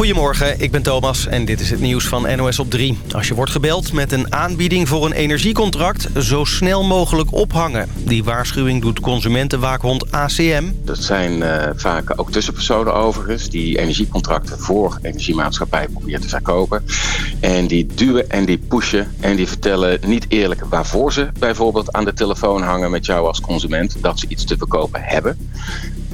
Goedemorgen, ik ben Thomas en dit is het nieuws van NOS op 3. Als je wordt gebeld met een aanbieding voor een energiecontract... zo snel mogelijk ophangen. Die waarschuwing doet consumentenwaakhond ACM. Dat zijn uh, vaak ook tussenpersonen overigens... die energiecontracten voor energiemaatschappij proberen te verkopen. En die duwen en die pushen en die vertellen niet eerlijk... waarvoor ze bijvoorbeeld aan de telefoon hangen met jou als consument... dat ze iets te verkopen hebben.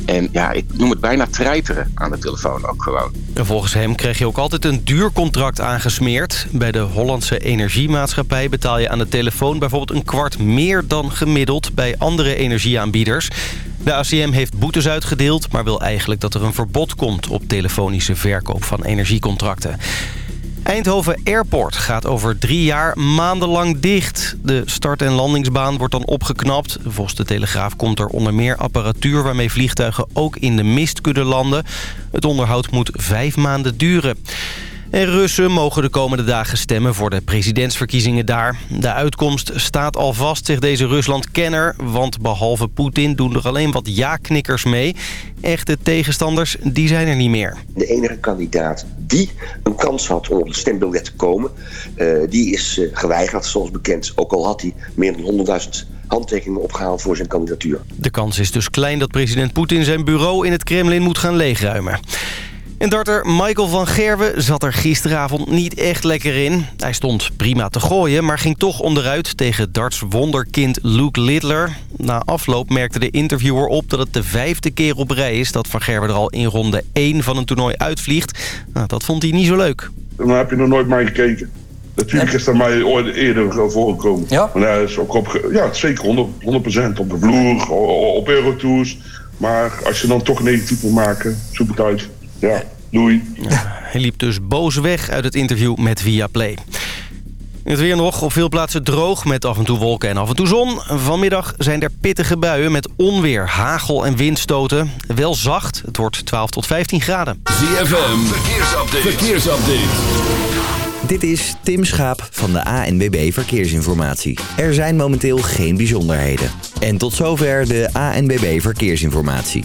En ja, ik noem het bijna treiteren aan de telefoon ook gewoon. En volgens hem kreeg je ook altijd een duur contract aangesmeerd. Bij de Hollandse Energiemaatschappij betaal je aan de telefoon bijvoorbeeld een kwart meer dan gemiddeld bij andere energieaanbieders. De ACM heeft boetes uitgedeeld, maar wil eigenlijk dat er een verbod komt op telefonische verkoop van energiecontracten. Eindhoven Airport gaat over drie jaar maandenlang dicht. De start- en landingsbaan wordt dan opgeknapt. Volgens de Telegraaf komt er onder meer apparatuur... waarmee vliegtuigen ook in de mist kunnen landen. Het onderhoud moet vijf maanden duren. En Russen mogen de komende dagen stemmen voor de presidentsverkiezingen daar. De uitkomst staat al vast, zegt deze Rusland-kenner. Want behalve Poetin doen er alleen wat ja-knikkers mee. Echte tegenstanders, die zijn er niet meer. De enige kandidaat die een kans had om op het stembiljet te komen... Uh, die is uh, geweigerd, zoals bekend. Ook al had hij meer dan 100.000 handtekeningen opgehaald voor zijn kandidatuur. De kans is dus klein dat president Poetin zijn bureau in het Kremlin moet gaan leegruimen. En darter Michael van Gerwen zat er gisteravond niet echt lekker in. Hij stond prima te gooien, maar ging toch onderuit tegen darts wonderkind Luke Littler. Na afloop merkte de interviewer op dat het de vijfde keer op rij is... dat van Gerwen er al in ronde 1 van een toernooi uitvliegt. Nou, dat vond hij niet zo leuk. Dan heb je nog nooit mij gekeken. Natuurlijk is dat mij ooit eerder voorgekomen. Ja? Maar hij is ook op, ja, zeker 100, 100% op de vloer, op Eurotours. Maar als je dan toch negatief moet maken, zoek het uit. Ja, doei. Ja, hij liep dus boos weg uit het interview met Viaplay. Het weer nog op veel plaatsen droog met af en toe wolken en af en toe zon. Vanmiddag zijn er pittige buien met onweer, hagel en windstoten. Wel zacht, het wordt 12 tot 15 graden. ZFM, verkeersupdate. verkeersupdate. Dit is Tim Schaap van de ANWB Verkeersinformatie. Er zijn momenteel geen bijzonderheden. En tot zover de ANWB Verkeersinformatie.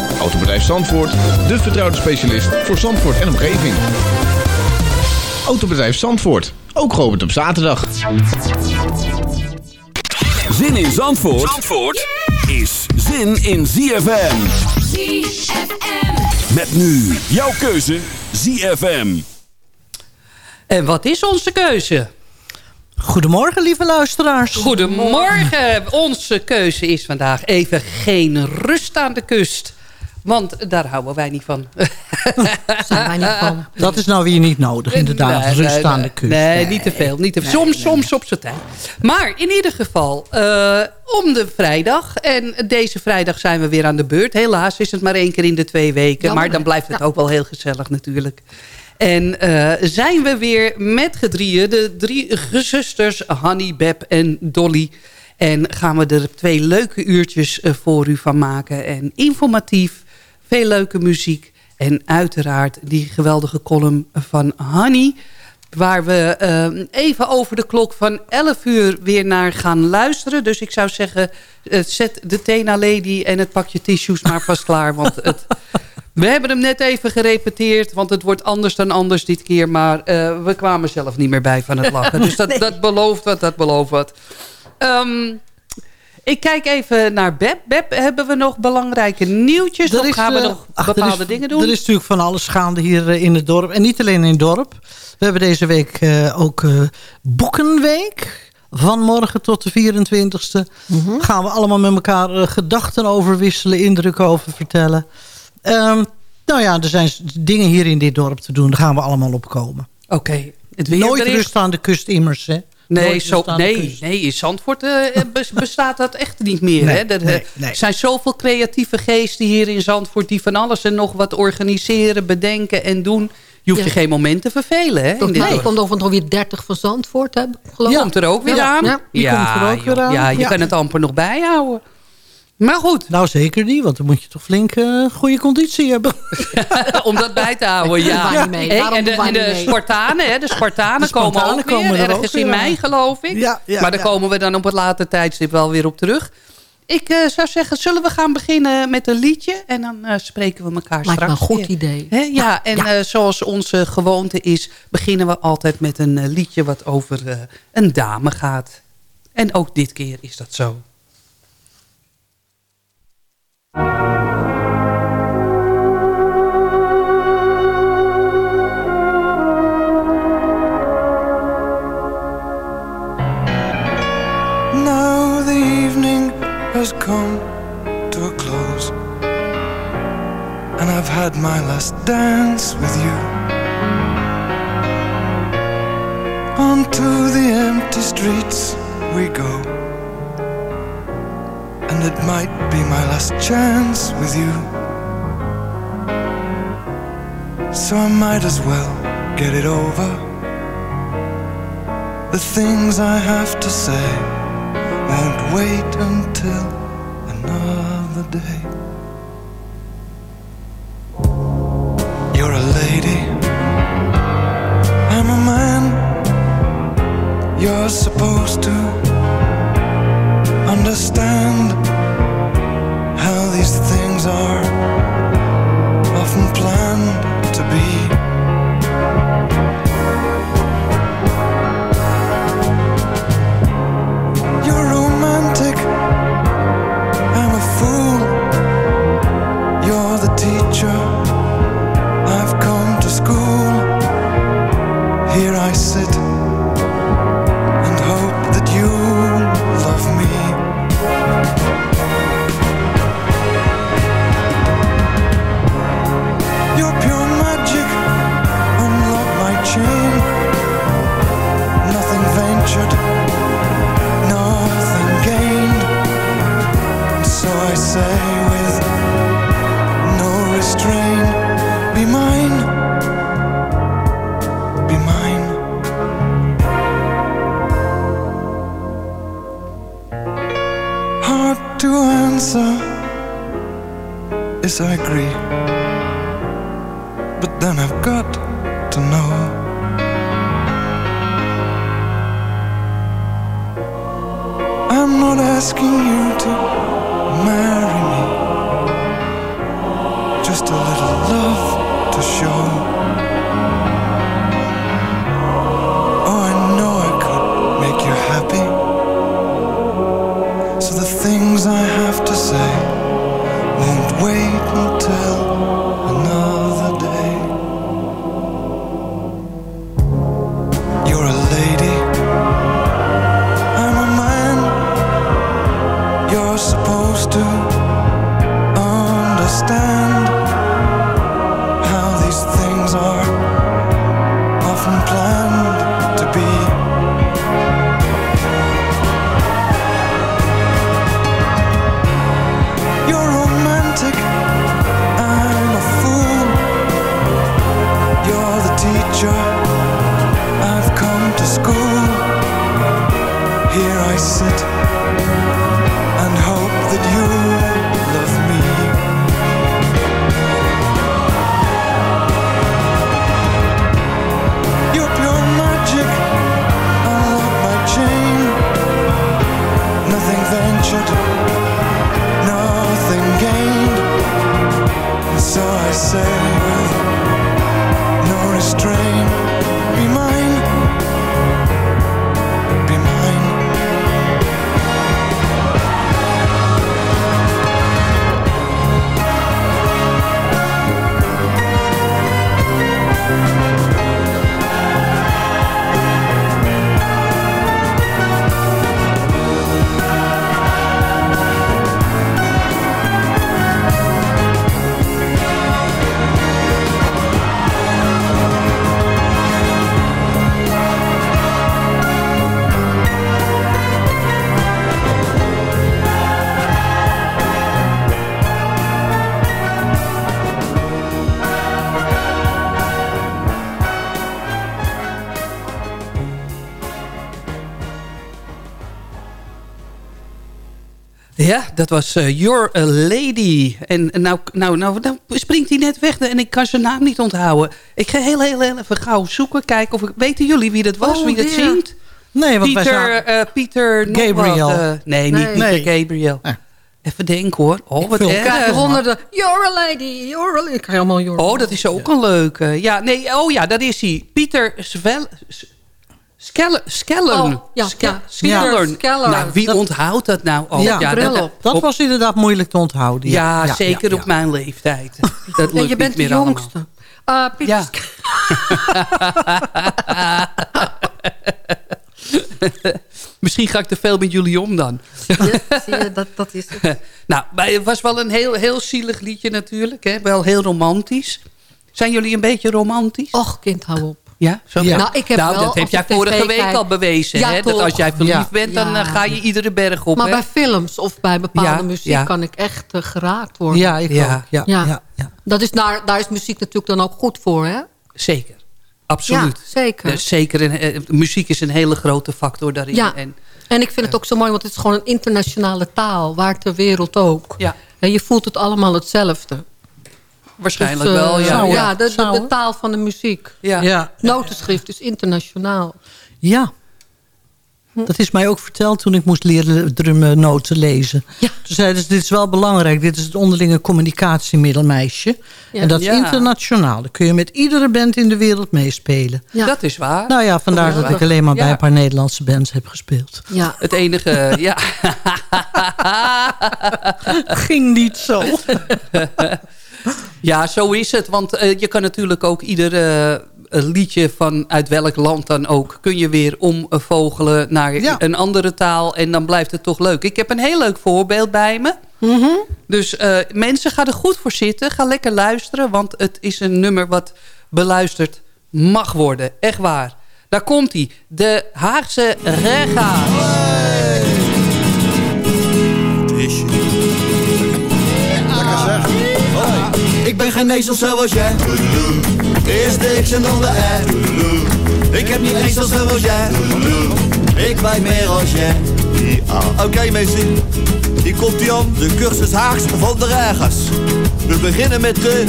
Autobedrijf Zandvoort, de vertrouwde specialist voor Zandvoort en omgeving. Autobedrijf Zandvoort, ook geopend op zaterdag. Zin in Zandvoort, Zandvoort is zin in ZFM. ZFM. Met nu jouw keuze ZFM. En wat is onze keuze? Goedemorgen, lieve luisteraars. Goedemorgen. Onze keuze is vandaag even geen rust aan de kust. Want daar houden wij niet van. Zijn wij niet van. Dat is nou weer niet nodig, inderdaad. Nee, rust nee, aan de kust. Nee, niet te veel. Niet te veel. soms, soms op zijn tijd. Maar in ieder geval, eh, om de vrijdag. En deze vrijdag zijn we weer aan de beurt. Helaas is het maar één keer in de twee weken. Jammer, maar dan blijft het Ja. ook wel heel gezellig natuurlijk. En eh, zijn we weer met gedrieën. De drie gezusters, Hanny, Beb en Dolly. En gaan we er twee leuke uurtjes eh, voor u van maken. En informatief, veel leuke muziek. En uiteraard die geweldige column van Hanny. Waar we eh, even over de klok van 11 uur weer naar gaan luisteren. Dus ik zou zeggen, eh, zet de Tena Lady en het pakje tissues maar vast klaar. Want het, we hebben hem net even gerepeteerd. Want het wordt anders dan anders dit keer. Maar eh, we kwamen zelf niet meer bij van het lachen. Dus dat, dat belooft wat, dat belooft wat. Ehm, Ik kijk even naar Beb. Beb, hebben we nog belangrijke nieuwtjes? of gaan we eh, nog ach, er bepaalde is- dingen doen? Er is natuurlijk van alles gaande hier eh, in het dorp. En niet alleen in het dorp. We hebben deze week eh, ook Boekenweek. Van morgen tot de 24e Mhm. gaan we allemaal met elkaar gedachten over wisselen. Indrukken over vertellen. Ehm, nou ja, er zijn dingen hier in dit dorp te doen. Daar gaan we allemaal op komen. Oké. Het Nooit rust aan de kust immers, hè? Nee, zo, nee, nee, in Zandvoort eh, bes- bestaat dat echt niet meer. Nee, hè? Er nee, eh, nee. zijn zoveel creatieve geesten hier in Zandvoort... die van alles en nog wat organiseren, bedenken en doen. Je hoeft Ja. je geen moment te vervelen. Hè, mij dorp. komt over weer 30 van Zandvoort, hè, geloof ik. Komt er ook weer Ja, aan. ja. die komt er ook joh, weer aan. Ja, je kan het amper nog bijhouden. Maar goed, Nou, zeker niet. Want dan moet je toch flink eh, goede conditie hebben. om dat bij te houden, ja. Mee. Hey, en de, en de. Spartanen, hè, de Spartanen, De Spartanen komen ook komen weer. er Ergens in mei, geloof ik. Ja, ja, maar daar ja. komen we dan op het later tijdstip wel weer op terug. Ik eh, zou zeggen, zullen we gaan beginnen met een liedje? En dan eh, spreken we elkaar Lijkt straks een goed weer. idee. Hè, ja, en eh, zoals onze gewoonte is... beginnen we altijd met een liedje wat over eh, een dame gaat. En ook dit keer is dat zo. Come to a close, and I've had my last dance with you. Onto the empty streets we go, and it might be my last chance with you. So I might as well get it over. The things I have to say won't wait until day. You're a lady, I'm a man. You're supposed to understand Ja, dat was uh, Your Lady. En nou, nou, nou, nou springt hij net weg en ik kan zijn naam niet onthouden. Ik ga heel, heel, heel even gauw zoeken, kijken of ik... Weten jullie wie dat was, oh, wie dat yeah. zingt? Nee, want Pieter, wij zijn... uh, Pieter Gabriel. Wat, uh, nee, niet nee. Pieter Gabriel. Even denken hoor. Oh, wat Ik krijg erg. honderden. You're a lady, you're a lady. Ik krijg allemaal you're Oh, dat is ook een leuke. Ja, nee, oh ja, dat is hij. Pieter Svel... Skelle, Skellen. Oh, ja, ja. Skellern. Nou, wie Dat- onthoudt dat nou? Oh, Ja, ja, dat, op. Dat op- was inderdaad moeilijk te onthouden. ja, Ja, zeker ja, op mijn leeftijd. Dat lukt je bent niet de meer allemaal. jongste. Uh, Pieter Ja. Misschien ga ik te veel met jullie om dan. Zie je, zie je, dat, dat is het. nou, maar het was wel een heel, heel zielig liedje natuurlijk. Hè? Wel heel romantisch. Zijn jullie een beetje romantisch? Och, kind, hou op. Ja, zo Ja. Nou, ik heb nou, wel, dat heb jij vorige week kijk- al bewezen. Ja, hè? Dat als jij verliefd Ja. bent, dan Ja. eh, ga je iedere berg op. Maar hè? bij films of bij bepaalde Ja, muziek ja. kan ik echt eh, geraakt worden. Ja, ik Ja. ook. Ja, Ja. ja. Ja, Dat is daar, daar is muziek natuurlijk dan ook goed voor, hè? Zeker. Absoluut. Ja, zeker. Dus zeker eh, muziek is een hele grote factor daarin. Ja. En, En ik vind het ook zo mooi, want het is gewoon een internationale taal. Waar ter wereld ook. ja, En je voelt het allemaal hetzelfde. Waarschijnlijk Dus, eh, wel. Ja, ja. de, de, taal van de muziek. Ja. ja. Notenschrift is internationaal. Ja. Dat is mij ook verteld toen ik moest leren drummen noten lezen. Ja. Toen zeiden ze, dit is wel belangrijk. Dit is het onderlinge communicatiemiddel, meisje. Ja. En dat is Ja. internationaal. Dan kun je met iedere band in de wereld meespelen. Ja. Dat is waar. Nou ja, vandaar dat Geweldig. ik alleen maar bij een paar Nederlandse bands heb gespeeld. Ja. Het enige, ja. Ging niet zo. ja, zo is het. Want eh, je kan natuurlijk ook ieder eh, liedje van uit welk land dan ook... kun je weer omvogelen naar Ja. een andere taal. En dan blijft het toch leuk. Ik heb een heel leuk voorbeeld bij me. Dus eh, mensen, ga er goed voor zitten. Ga lekker luisteren. Want het is een nummer wat beluisterd mag worden. Echt waar. Daar komt hij. De Haagse Rega. Ben geen ezel zoals jij. Eerst de X en dan de R. Ik heb niet ezel zoals jij. Ik weet meer als jij. Oké mensen, hier komt hij aan. De cursus Haags van de Regers. We beginnen met de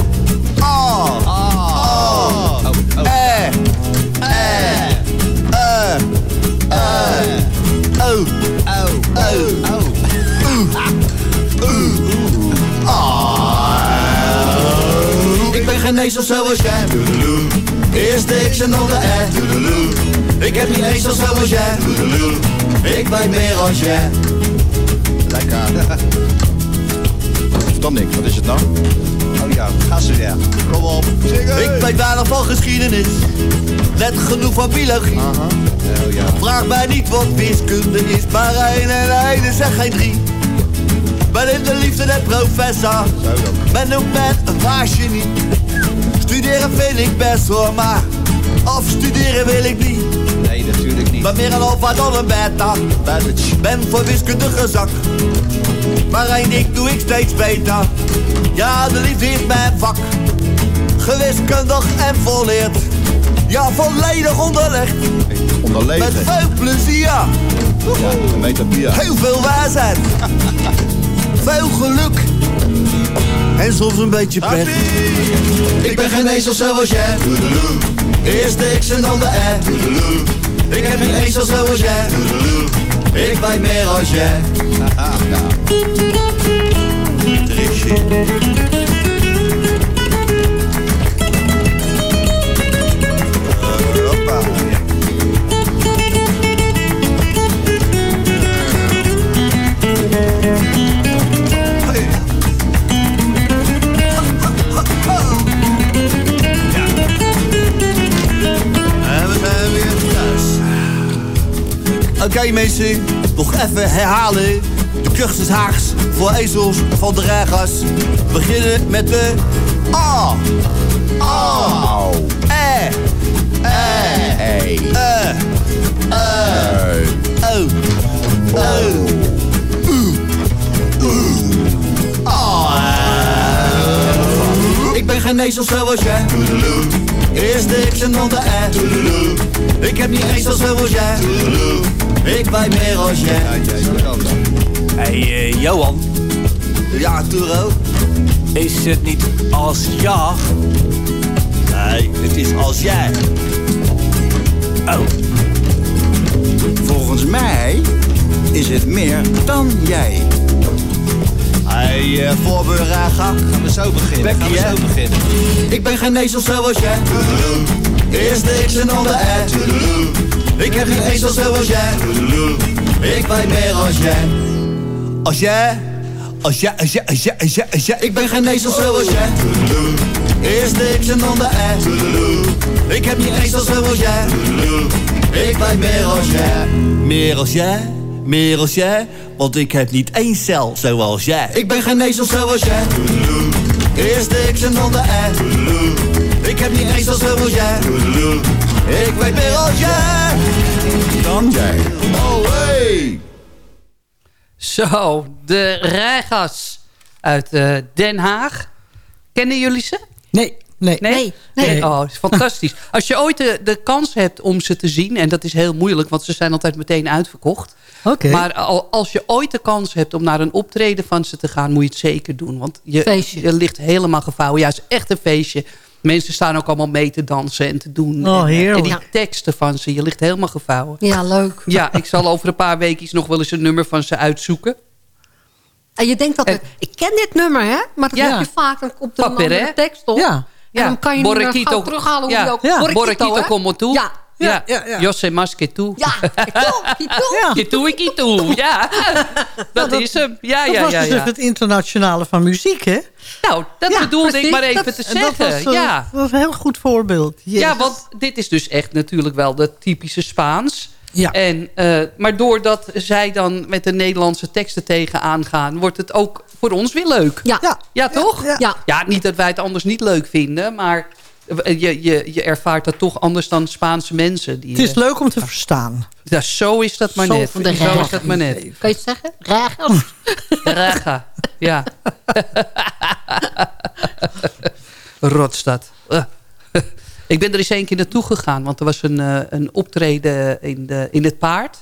A. A. E. E. E. E. O. O. O. Ben geen ezel zoals jij. Eerst de X en dan de R. Ik heb niet ezel zoals jij. Ik weet meer als jij. Lekker. Dan niks, wat is het nou? Oh ja, ga ze weer. Kom op, zingen! Ik weet weinig van geschiedenis. Net genoeg van biologie. Oh ja. Vraag mij niet wat wiskunde is, maar één en één is er geen drie. Ben in de liefde net professor. Ben ook net een waar genie. Studeren vind ik best hoor, maar afstuderen wil ik niet. Nee, natuurlijk niet. Ben meer een alfa dan een beta. Ben voor wiskunde gezakt. Maar ding doe ik steeds beter. Ja, de liefde is mijn vak. Gewiskundig en volleerd. Ja, volledig onderlegd. Onderleven. Met veel plezier. Ja. Heel veel wijsheid. veel geluk. En soms een beetje pech. Ik ben geen ezel zoals jij. Eerst de X en dan de R. Ik heb een ezel zoals jij. Ik weet meer als jij. Trixie. Hoppa. En Oké mensen, nog even herhalen. De cursus Haags voor ezels van de regers. We beginnen met de A. A. E. E. E. E. E. O. O. A. Ik ben geen ezel zoals jij. Eerst de X en dan de. Ik heb niet eens zoals jij. Ik weet meer als jij. Hey eh, Johan. Ja, Turo? Is het niet als ja? Nee, het is als jij. Oh. Volgens mij is het meer dan jij. Hey, uh, voorbereid, gaan we zo beginnen. Gaan we zo beginnen. Ik ben geen ezel zoals jij. Eerst de X en dan de Y. Ik heb geen ezel zoals jij. Ik weet meer als jij. Als jij, als jij, als jij, als jij, als jij, als jij. Ik ben geen ezel zoals jij. Eerst de X en dan de Y. Ik heb niet ezel zoals jij. Ik weet meer als jij. Meer als jij, meer als jij. Want ik heb niet één cel zoals jij. Ik ben geen ezel zoals jij. Eerst de X en dan de. Ik heb niet één cel zoals jij. Ik weet meer als jij. Dan jij. Oh hey. Zo, de Rijgas uit eh, Den Haag. Kennen jullie ze? Nee. Nee. Nee? Nee. Oh, is fantastisch. Als je ooit de, de kans hebt om ze te zien... en dat is heel moeilijk, want ze zijn altijd meteen uitverkocht. Oké. Maar al, als je ooit de kans hebt om naar een optreden van ze te gaan... moet je het zeker doen, want je, je ligt helemaal gevouwen. Ja, het is echt een feestje. Mensen staan ook allemaal mee te dansen en te doen. Oh, en, heerlijk. en die teksten van ze, je ligt helemaal gevouwen. Ja, leuk. Ja, ik zal over een paar weekjes nog wel eens een nummer van ze uitzoeken. En je denkt dat... ik ken dit nummer, hè? Maar dat Ja. heb je vaak. Dan komt er een Papier, andere tekst op. Ja. En dan kan je Borrequito- gauw terughalen hoe ja. je ook... Ja. Borrequito, Borrequito. Ja. Ja, ja, ja. José Mas que tú. Ja, Ja. Tú. Ja, dat, dat- is hem. Ja, dat ja, was ja. dus ja. het internationale van muziek, hè? Nou, dat Ja, bedoelde ik maar even Dat- te en dat zeggen. was, eh, ja. Dat was een heel goed voorbeeld. ja, want dit is dus echt natuurlijk wel de typische Spaans. Ja. En, eh, maar doordat zij dan met de Nederlandse teksten tegenaan gaan... wordt het ook voor ons weer leuk. Ja. Ja. Ja, toch? Ja. Ja. niet dat wij het anders niet leuk vinden... maar je, je, je ervaart dat toch anders dan Spaanse mensen. Die, Het is leuk om te verstaan. ja, zo is dat maar Zo net. van de Zo regen. is dat maar net. Kan je het zeggen? Regen. Raga. Ja. Rotstad. Ik ben er eens een keer naartoe gegaan. Want er was een, eh, een optreden in, de, in het paard.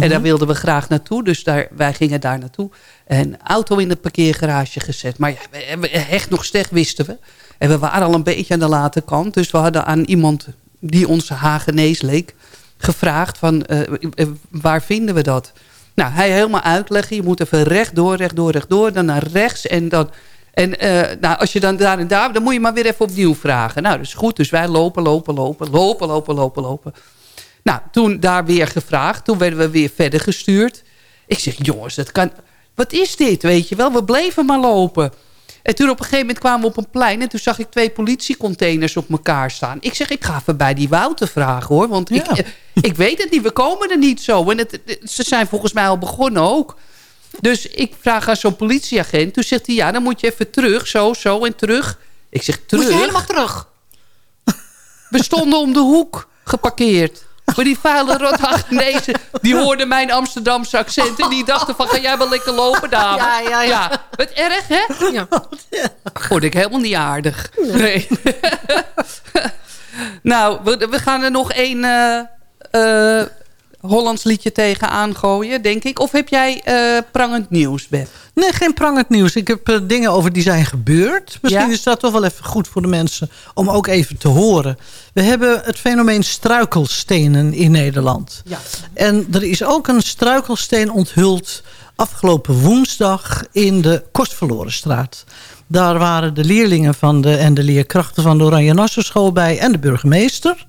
En daar wilden we graag naartoe. Dus daar, wij gingen daar naartoe. En auto in de parkeergarage gezet. Maar ja, echt nog slecht wisten we. En we waren al een beetje aan de late kant. Dus we hadden aan iemand die onze Hagenees leek... gevraagd van eh, eh, waar vinden we dat? Nou, hij helemaal uitleggen. Je moet even rechtdoor, rechtdoor, rechtdoor. Dan naar rechts en dan... En eh, nou, als je dan daar en daar... dan moet je maar weer even opnieuw vragen. Nou, dat is goed. Dus wij lopen, lopen, lopen, lopen, lopen, lopen, lopen. Nou, toen daar weer gevraagd. Toen werden we weer verder gestuurd. Ik zeg, jongens, dat kan... Wat is dit, weet je wel? We bleven maar lopen. En toen op een gegeven moment kwamen we op een plein... en toen zag ik twee politiecontainers op elkaar staan. Ik zeg, ik ga even bij die Wouter vragen, hoor. Want ik, eh, ik weet het niet, we komen er niet zo. En het, het- ze zijn volgens mij al begonnen ook. Dus ik vraag aan zo'n politieagent. Toen zegt hij, ja, dan moet je even terug. Zo, zo en terug. Ik zeg, terug? Moet je helemaal terug. We stonden om de hoek geparkeerd. Maar die vuile rothagenezen, die hoorden mijn Amsterdamse accent... en die dachten van, ga jij wel lekker lopen, dame? Ja, ja, ja. Wat erg, hè? Ja. Vond ik helemaal niet aardig. Nee. nou, we, we gaan er nog één eh, Hollands liedje tegen aangooien, denk ik. Of heb jij eh, prangend nieuws, Beb? Nee, geen prangend nieuws. Ik heb eh, dingen over die zijn gebeurd. Misschien Ja? is dat toch wel even goed voor de mensen om ook even te horen. We hebben het fenomeen struikelstenen in Nederland. Ja. En er is ook een struikelsteen onthuld afgelopen woensdag in de Kostverlorenstraat. Daar waren de leerlingen van de, en de leerkrachten van de Oranje Nassenschool bij en de burgemeester.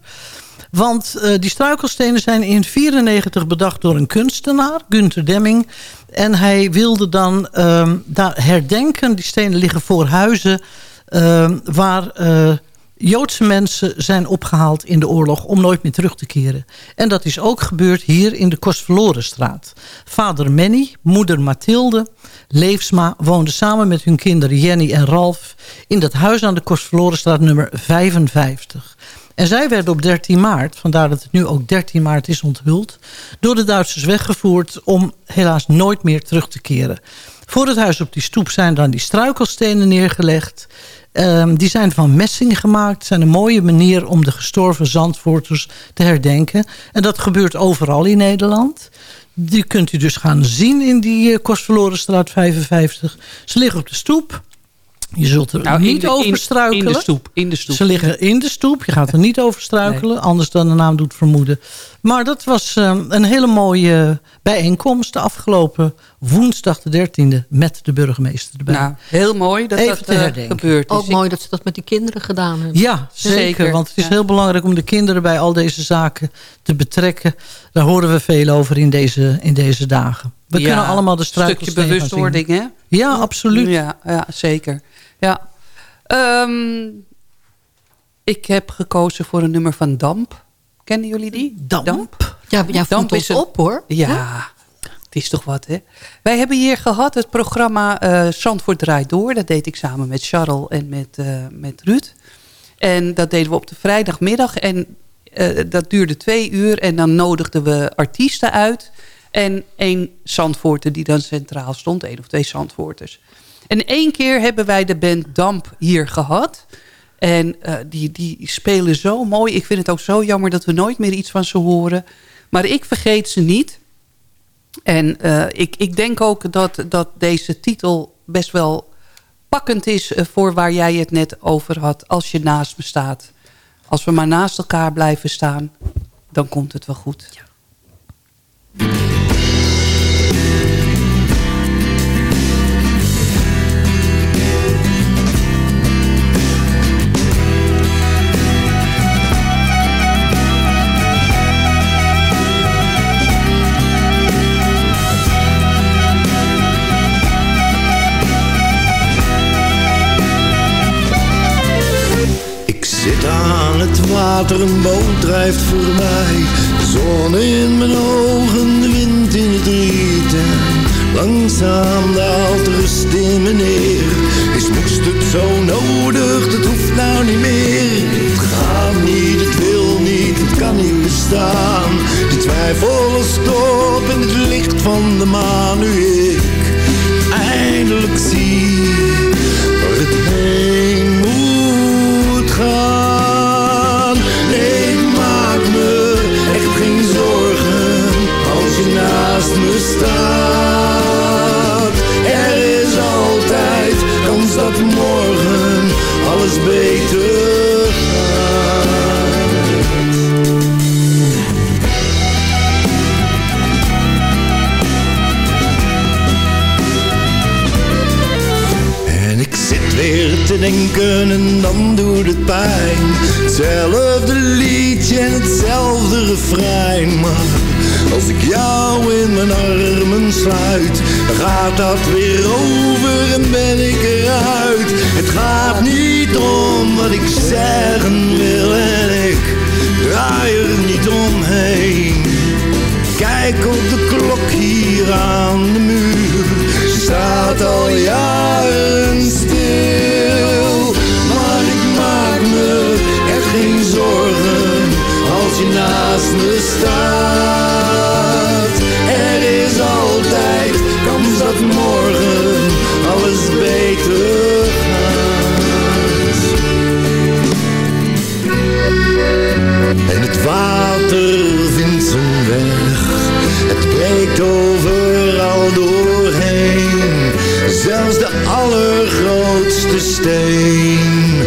Want eh, die struikelstenen zijn in 94 bedacht door een kunstenaar, Gunther Demming. En hij wilde dan ehm, daar herdenken. Die stenen liggen voor huizen ehm, waar eh, Joodse mensen zijn opgehaald in de oorlog om nooit meer terug te keren. En dat is ook gebeurd hier in de Kostverlorenstraat. Vader Manny, moeder Mathilde, Leefsma woonden samen met hun kinderen Jenny en Ralf in dat huis aan de Kostverlorenstraat nummer 55. En zij werden op 13 maart, vandaar dat het nu ook 13 maart is onthuld... door de Duitsers weggevoerd om helaas nooit meer terug te keren. Voor het huis op die stoep zijn dan die struikelstenen neergelegd. Ehm, die zijn van messing gemaakt. Zijn een mooie manier om de gestorven Zandvoorters te herdenken. En dat gebeurt overal in Nederland. Die kunt u dus gaan zien in die uh, Kostverlorenstraat 55. Ze liggen op de stoep. Je zult er Nou, in niet de- over struikelen. in de stoep, in de stoep. Ze liggen in de stoep. Je gaat er niet over struikelen. Anders dan de naam doet vermoeden. Maar dat was eh, een hele mooie bijeenkomst. De afgelopen woensdag de 13e. Met de burgemeester erbij. Nou, heel mooi dat Even dat eh, is. Ook mooi dat ze dat met die kinderen gedaan hebben. Ja, zeker. Zeker, Want het is ja. heel belangrijk om de kinderen bij al deze zaken te betrekken. Daar horen we veel over in deze, in deze dagen. We Ja, kunnen allemaal de Een stukje bewustwording, hè? Ja, absoluut. Ja, ja zeker. Ja. Ehm, ik heb gekozen voor een nummer van Damp. Kennen jullie die? Damp? Ja, jij voelt ons een- op, hoor. Ja, het is toch wat, hè? Wij hebben hier gehad het programma eh Zandvoort draait door. Dat deed ik samen met Charles en met, eh, met Ruud. En dat deden we op de vrijdagmiddag. En eh, dat duurde twee uur. En dan nodigden we artiesten uit. En één Zandvoorter die dan centraal stond. één of twee Zandvoorters. En één keer hebben wij de band Damp hier gehad. En eh, die, die spelen zo mooi. Ik vind het ook zo jammer dat we nooit meer iets van ze horen. Maar ik vergeet ze niet. En eh, ik, ik denk ook dat, dat deze titel best wel pakkend is... eh, voor waar jij het net over had. Als je naast me staat. Als we maar naast elkaar blijven staan... dan komt het wel goed. Ik zit aan het water, een boot drijft voorbij. De zon in mijn ogen, de wind in het riet. Langzaam daalt rust in me neer. Is moest het zo nodig, dat hoeft nou niet meer. Het gaat niet, het wil niet, het kan niet bestaan. De twijfel stop in het licht van de maan. Nu te denken en dan doet het pijn. Hetzelfde liedje en hetzelfde refrein. Maar als ik jou in mijn armen sluit, gaat dat weer over en ben ik eruit. Het gaat niet om wat ik zeggen wil en ik draai er niet omheen. Kijk op de klok hier aan de muur. Staat al jaren stil. Geen zorgen als je naast me staat. Er is altijd kans dat morgen alles beter gaat. En het water vindt zijn weg. Het breekt overal doorheen. Zelfs de allergrootste steen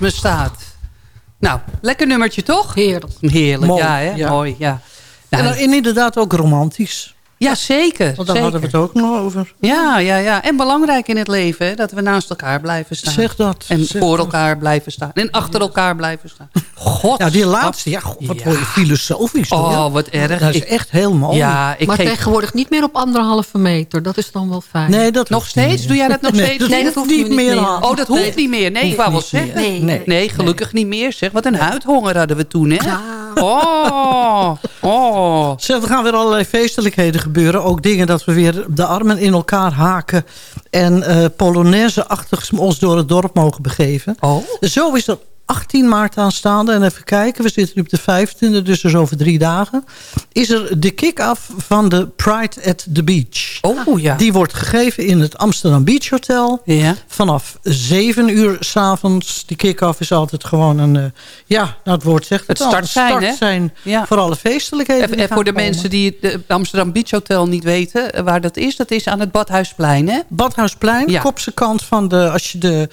naast me staat. Nou, lekker nummertje toch? Heerlijk. Heerlijk, Mooi, ja, hè? ja. Mooi, ja. En, Nou, dan- en inderdaad ook romantisch. Ja, zeker. Want daar zeker. hadden we het ook nog over. Ja, ja, ja. En belangrijk in het leven, hè, dat we naast elkaar blijven staan. Zeg dat. En zeg voor dat. elkaar blijven staan. En achter elkaar blijven staan. God. Ja, die laatste. Ja, god, wat Ja. word je filosofisch. hoor. Oh, wat erg. Dat is Ik- echt heel mooi. Ja, ik maar geef... tegenwoordig niet meer op anderhalve meter. Dat is dan wel fijn. Nee, dat Nog hoeft niet steeds? meer. Doe jij dat nog Nee, steeds? dat Nee, hoeft dat hoeft niet meer. aan. Oh, dat hoeft Nee. niet meer. Nee, ik wou wel niet meer. zeggen. Nee. Nee. Nee, gelukkig niet meer zeg. Wat een huidhonger hadden we toen, hè? Ja. Oh, oh. Zeg, er gaan weer allerlei feestelijkheden gebeuren. Ook dingen dat we weer de armen in elkaar haken. En eh Polonaise-achtig ons door het dorp mogen begeven. Oh. Zo is er 18 maart aanstaande. En even kijken, we zitten nu op de 15e, dus dus over drie dagen. Is er de kick-off van de Pride at the Beach. Oh, ja. Die wordt gegeven in het Amsterdam Beach Hotel. Ja. Vanaf 7 uur s'avonds. Die kick-off is altijd gewoon een... eh, ja, nou het woord zegt het, Het start zijn, hè? zijn Ja. voor alle feestelijkheden. En, voor de komen. mensen die het eh, Amsterdam Beach Hotel niet weten eh, waar dat is. Dat is aan het Badhuisplein, hè? Badhuisplein, Ja. kopse kant van de... Als je de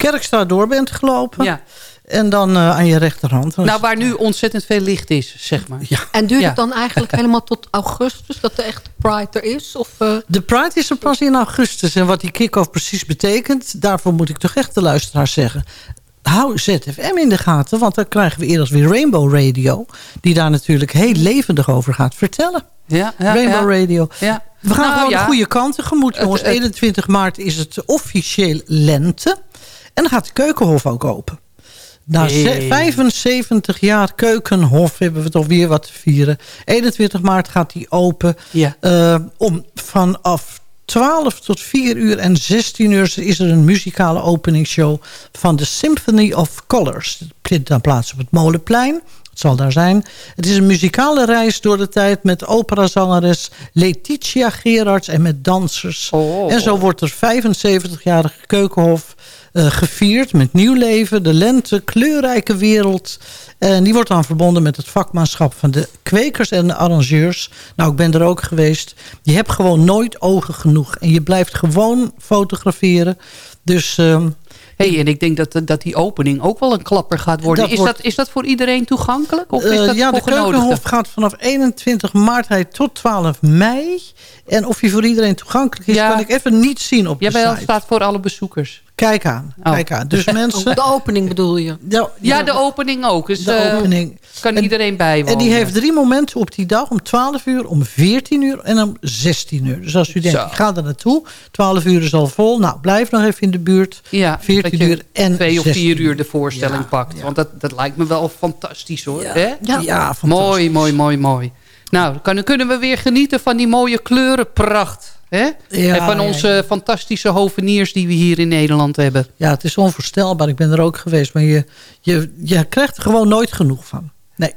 Kerkstraat door bent gelopen. Ja. En dan eh, aan je rechterhand. Nou, waar nu ontzettend veel licht is, zeg maar. Ja. En duurt Ja. het dan eigenlijk helemaal tot augustus dat de echte Pride er is? Of, eh, De Pride is er pas in augustus. En wat die kick-off precies betekent... daarvoor moet ik toch echt de luisteraars zeggen... hou ZFM in de gaten, want dan krijgen we eerst weer Rainbow Radio... die daar natuurlijk heel levendig over gaat vertellen. Ja, ja, Rainbow ja. Radio. Ja. We gaan Nou, gewoon ja. de goede kant tegemoet, jongens. het- 21 maart is het officieel lente. En dan gaat de Keukenhof ook open. Na ze- Hey. 75 jaar Keukenhof hebben we toch weer wat te vieren. 21 maart gaat die open. Ja. Eh, om vanaf 12 tot 4 uur en 16 uur is er een muzikale openingsshow van de Symphony of Colors. Dat vindt dan plaats op het Molenplein. Het zal daar zijn. Het is een muzikale reis door de tijd met operazangeres Letitia Gerards en met dansers. Oh. En zo wordt er 75-jarige Keukenhof gevierd met nieuw leven. De lente, kleurrijke wereld. En die wordt dan verbonden met het vakmanschap van de kwekers en de arrangeurs. Nou, ik ben er ook geweest. Je hebt gewoon nooit ogen genoeg. En je blijft gewoon fotograferen. Dus ehm, hey, en ik denk dat, dat die opening ook wel een klapper gaat worden. Dat is, wordt- dat, is dat voor iedereen toegankelijk? Of is eh, dat ja, de? Keukenhof gaat vanaf 21 maart hij tot 12 mei. En of die voor iedereen toegankelijk is, Ja. kan ik even niet zien op de Jawel, site. staat voor alle bezoekers. Kijk aan, Oh. kijk aan. Dus mensen... de opening bedoel je? Ja, Ja, de opening ook. Dus, de eh, opening. Kan En- iedereen bijwonen. En die heeft drie momenten op die dag. Om 12 uur, om 14 uur en om 16 uur. Dus als u denkt, Zo. ik ga er naartoe. 12 uur is al vol. Nou, blijf nog even in de buurt. Ja, 14 dat je uur en twee of 16 vier uur de voorstelling Ja, pakt. Want dat, dat lijkt me wel fantastisch hoor. Ja. Hè? Ja, ja, fantastisch. mooi, mooi, mooi, mooi. Nou, dan kunnen we weer genieten van die mooie kleurenpracht. Hè? Ja, van ja, onze fantastische hoveniers die we hier in Nederland hebben. Ja, het is onvoorstelbaar. Ik ben er ook geweest. Maar je, je, je krijgt er gewoon nooit genoeg van. Nee,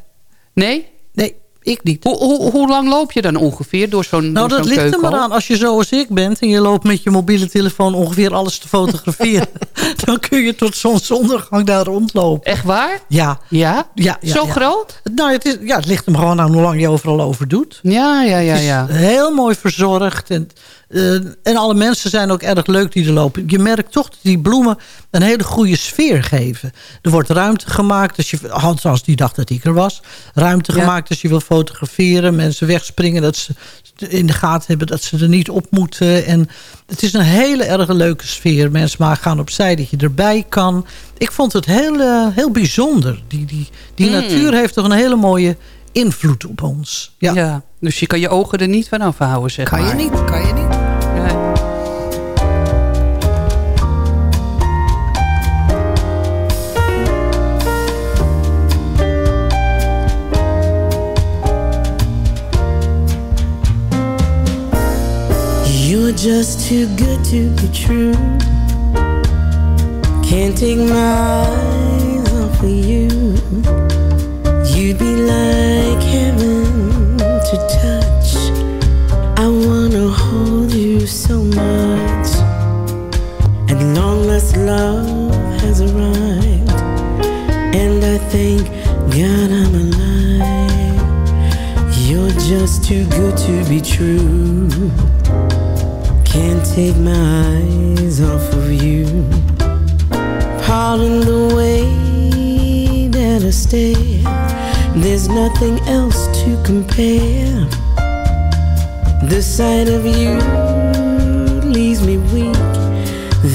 Nee? nee ik niet. Hoe, hoe, hoe lang loop je dan ongeveer door zo'n Nou, door dat ligt er maar aan. Als je zoals ik bent en je loopt met je mobiele telefoon ongeveer alles te fotograferen... dan kun je tot zonsondergang daar rondlopen. Echt waar? Ja. Ja? ja, ja Zo ja. groot? Nou, het, is, ja, het ligt hem gewoon aan hoe lang je overal over doet. Ja, ja, ja, Het is ja. heel mooi verzorgd. En, eh, en alle mensen zijn ook erg leuk die er lopen. Je merkt toch dat die bloemen een hele goede sfeer geven. Er wordt ruimte gemaakt. Als je, Hans als die dag dat ik er was. Ruimte Ja. gemaakt als je wil fotograferen. Mensen wegspringen. Dat ze in de gaten hebben dat ze er niet op moeten. En het is een hele erg leuke sfeer. Mensen maar gaan opzij dat je erbij kan. Ik vond het heel, eh, heel bijzonder. Die, die, die Mm. natuur heeft toch een hele mooie invloed op ons. Ja. Ja. Dus je kan je ogen er niet van afhouden, zeg Kan je maar. niet, kan je niet. Just too good to be true. Can't take my eyes off of you. You'd be like heaven to touch. I wanna hold you so much. At long last, love has arrived, and I thank God I'm alive. You're just too good to be true. Can't take my eyes off of you. in the way that I stare. There's nothing else to compare. The sight of you leaves me weak.